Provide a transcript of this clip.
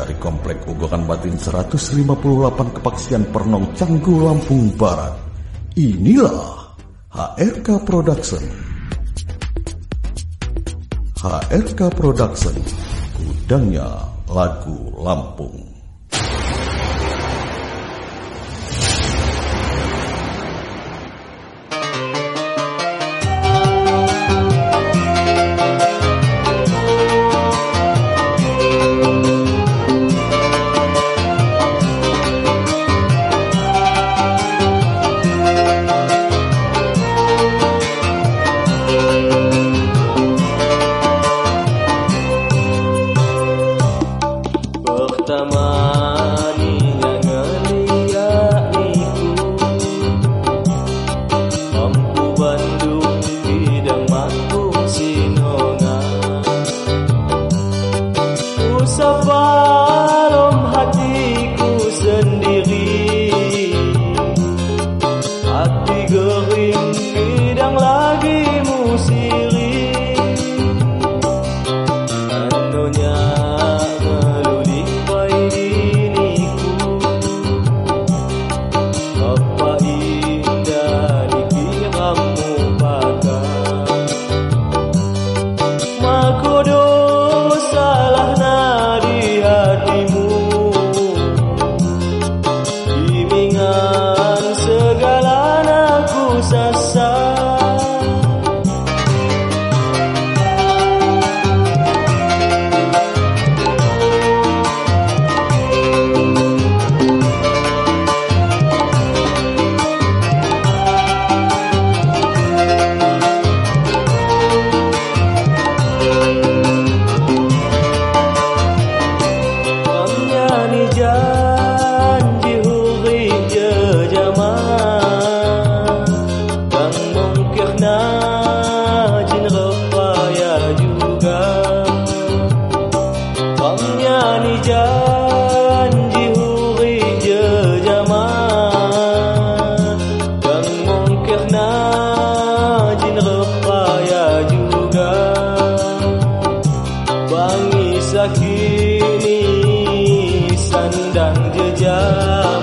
Dari Komplek Ugokan Batin 158 Kepaksian Pernong Canggu Lampung Barat. Inilah HRK Production. HRK Production, gudangnya lagu Lampung. sinona Ku sendiri Hati gering sa jin rupaya juga. Bangnya ni janji huri je jama Dan mungkin na jin rupaya juga. Bangi sakini sandang jejak.